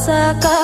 rasakan